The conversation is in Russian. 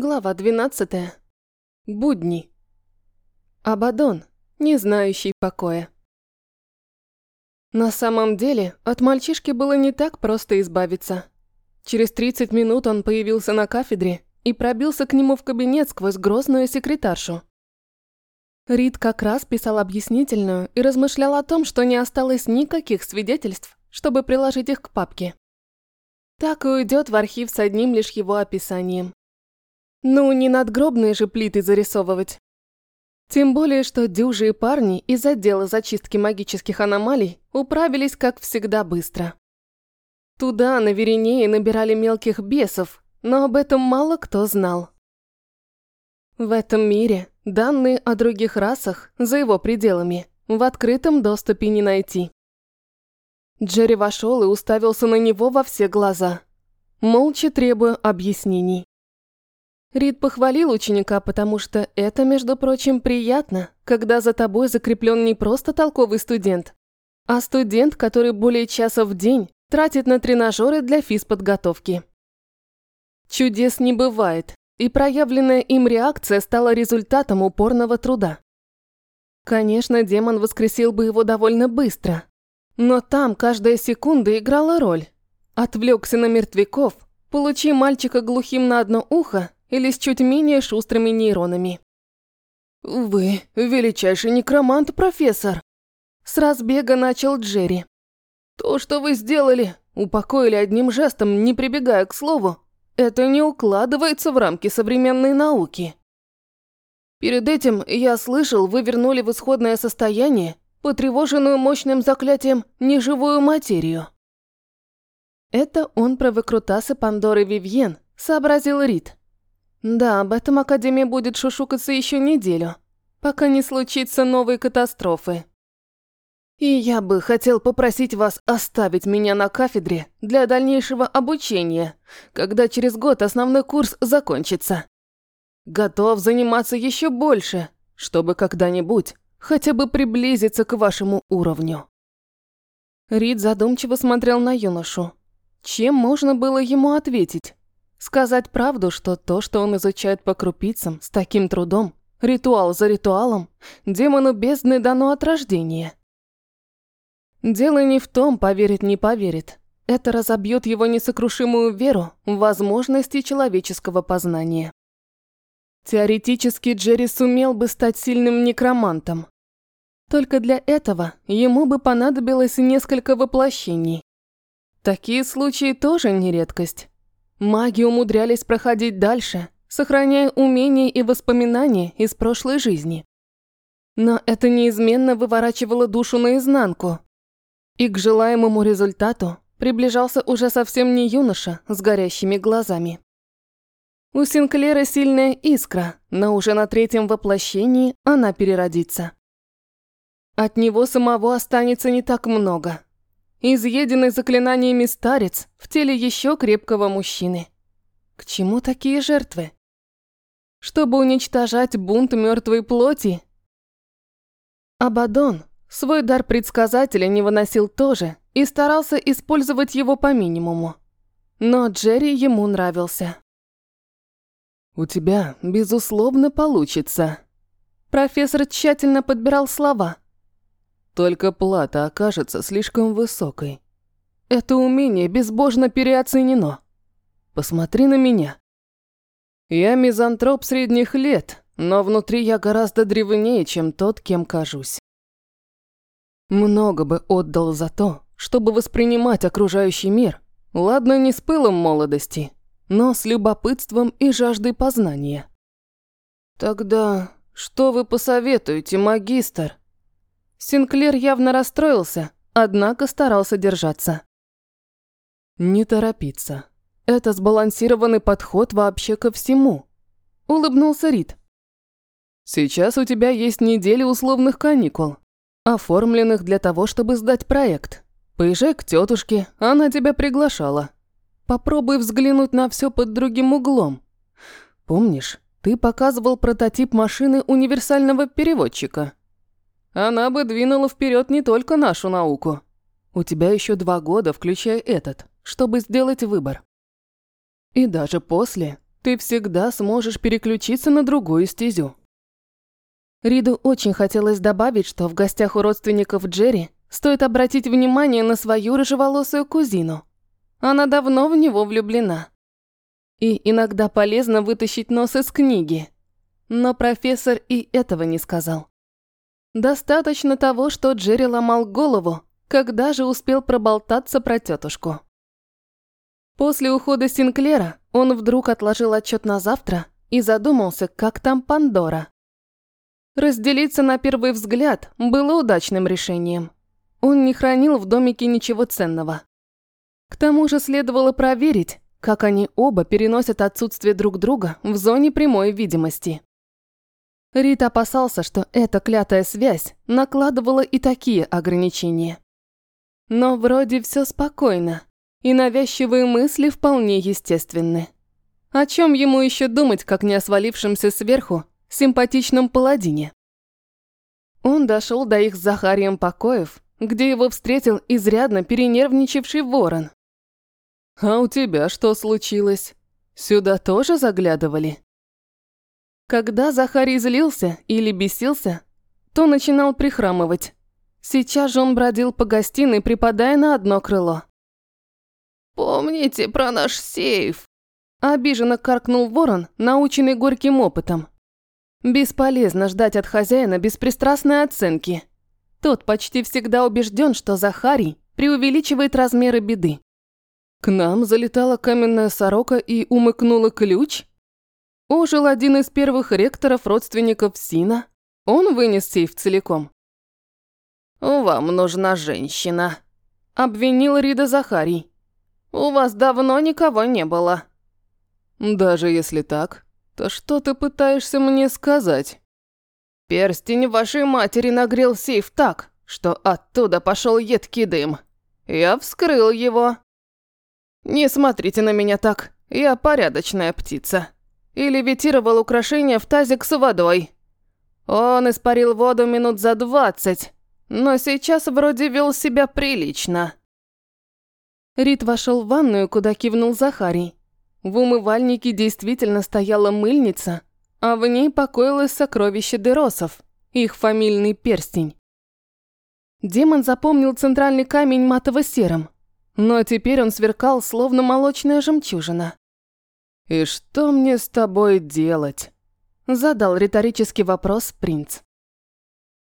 Глава 12. Будни. Абадон, не знающий покоя. На самом деле, от мальчишки было не так просто избавиться. Через 30 минут он появился на кафедре и пробился к нему в кабинет сквозь грозную секретаршу. Рид как раз писал объяснительную и размышлял о том, что не осталось никаких свидетельств, чтобы приложить их к папке. Так и уйдет в архив с одним лишь его описанием. Ну, не надгробные же плиты зарисовывать. Тем более, что дюжие парни из отдела зачистки магических аномалий управились, как всегда, быстро. Туда, на Веринее, набирали мелких бесов, но об этом мало кто знал. В этом мире данные о других расах за его пределами в открытом доступе не найти. Джерри вошел и уставился на него во все глаза, молча требуя объяснений. Рид похвалил ученика, потому что это, между прочим, приятно, когда за тобой закреплен не просто толковый студент, а студент, который более часа в день тратит на тренажеры для физподготовки. Чудес не бывает, и проявленная им реакция стала результатом упорного труда. Конечно, демон воскресил бы его довольно быстро, но там каждая секунда играла роль. Отвлекся на мертвяков, получи мальчика глухим на одно ухо или с чуть менее шустрыми нейронами. «Вы величайший некромант, профессор!» С разбега начал Джерри. «То, что вы сделали, упокоили одним жестом, не прибегая к слову, это не укладывается в рамки современной науки. Перед этим, я слышал, вы вернули в исходное состояние потревоженную мощным заклятием неживую материю». Это он про выкрутасы Пандоры Вивьен, сообразил Рид. Да, об этом Академия будет шушукаться еще неделю, пока не случится новой катастрофы. И я бы хотел попросить вас оставить меня на кафедре для дальнейшего обучения, когда через год основной курс закончится. Готов заниматься еще больше, чтобы когда-нибудь хотя бы приблизиться к вашему уровню. Рид задумчиво смотрел на юношу. Чем можно было ему ответить? Сказать правду, что то, что он изучает по крупицам, с таким трудом, ритуал за ритуалом, демону бездны дано от рождения. Дело не в том, поверит, не поверит. Это разобьет его несокрушимую веру в возможности человеческого познания. Теоретически Джерри сумел бы стать сильным некромантом. Только для этого ему бы понадобилось несколько воплощений. Такие случаи тоже не редкость. Маги умудрялись проходить дальше, сохраняя умения и воспоминания из прошлой жизни. Но это неизменно выворачивало душу наизнанку. И к желаемому результату приближался уже совсем не юноша с горящими глазами. У Синклера сильная искра, но уже на третьем воплощении она переродится. От него самого останется не так много. Изъеденный заклинаниями старец в теле еще крепкого мужчины. К чему такие жертвы? Чтобы уничтожать бунт мертвой плоти? Абадон свой дар предсказателя не выносил тоже и старался использовать его по минимуму. Но Джерри ему нравился. «У тебя, безусловно, получится». Профессор тщательно подбирал слова – только плата окажется слишком высокой. Это умение безбожно переоценено. Посмотри на меня. Я мизантроп средних лет, но внутри я гораздо древнее, чем тот, кем кажусь. Много бы отдал за то, чтобы воспринимать окружающий мир, ладно, не с пылом молодости, но с любопытством и жаждой познания. Тогда что вы посоветуете, магистр? Синклер явно расстроился, однако старался держаться. «Не торопиться. Это сбалансированный подход вообще ко всему», – улыбнулся Рид. «Сейчас у тебя есть недели условных каникул, оформленных для того, чтобы сдать проект. Поезжай к тетушке, она тебя приглашала. Попробуй взглянуть на все под другим углом. Помнишь, ты показывал прототип машины универсального переводчика?» Она бы двинула вперед не только нашу науку. У тебя еще два года, включая этот, чтобы сделать выбор. И даже после ты всегда сможешь переключиться на другую стезю. Риду очень хотелось добавить, что в гостях у родственников Джерри стоит обратить внимание на свою рыжеволосую кузину. Она давно в него влюблена. И иногда полезно вытащить нос из книги. Но профессор и этого не сказал. Достаточно того, что Джерри ломал голову, когда же успел проболтаться про тетушку. После ухода Синклера он вдруг отложил отчет на завтра и задумался, как там Пандора. Разделиться на первый взгляд было удачным решением. Он не хранил в домике ничего ценного. К тому же следовало проверить, как они оба переносят отсутствие друг друга в зоне прямой видимости. Рит опасался, что эта клятая связь накладывала и такие ограничения. Но вроде все спокойно, и навязчивые мысли вполне естественны. О чем ему еще думать, как не о свалившемся сверху симпатичном паладине? Он дошел до их с Захарием покоев, где его встретил изрядно перенервничавший ворон. «А у тебя что случилось? Сюда тоже заглядывали?» Когда Захарий злился или бесился, то начинал прихрамывать. Сейчас же он бродил по гостиной, припадая на одно крыло. «Помните про наш сейф?» Обиженно каркнул ворон, наученный горьким опытом. Бесполезно ждать от хозяина беспристрастной оценки. Тот почти всегда убежден, что Захарий преувеличивает размеры беды. К нам залетала каменная сорока и умыкнула ключ? Ожил один из первых ректоров родственников Сина. Он вынес сейф целиком. «Вам нужна женщина», — обвинил Рида Захарий. У вас давно никого не было». «Даже если так, то что ты пытаешься мне сказать?» «Перстень вашей матери нагрел сейф так, что оттуда пошел едкий дым. Я вскрыл его». «Не смотрите на меня так, я порядочная птица. И левитировал украшение в тазик с водой. Он испарил воду минут за двадцать, но сейчас вроде вел себя прилично». Рит вошел в ванную, куда кивнул Захарий. В умывальнике действительно стояла мыльница, а в ней покоилось сокровище Деросов, их фамильный перстень. Демон запомнил центральный камень матово-серым, но теперь он сверкал, словно молочная жемчужина. «И что мне с тобой делать?» – задал риторический вопрос принц.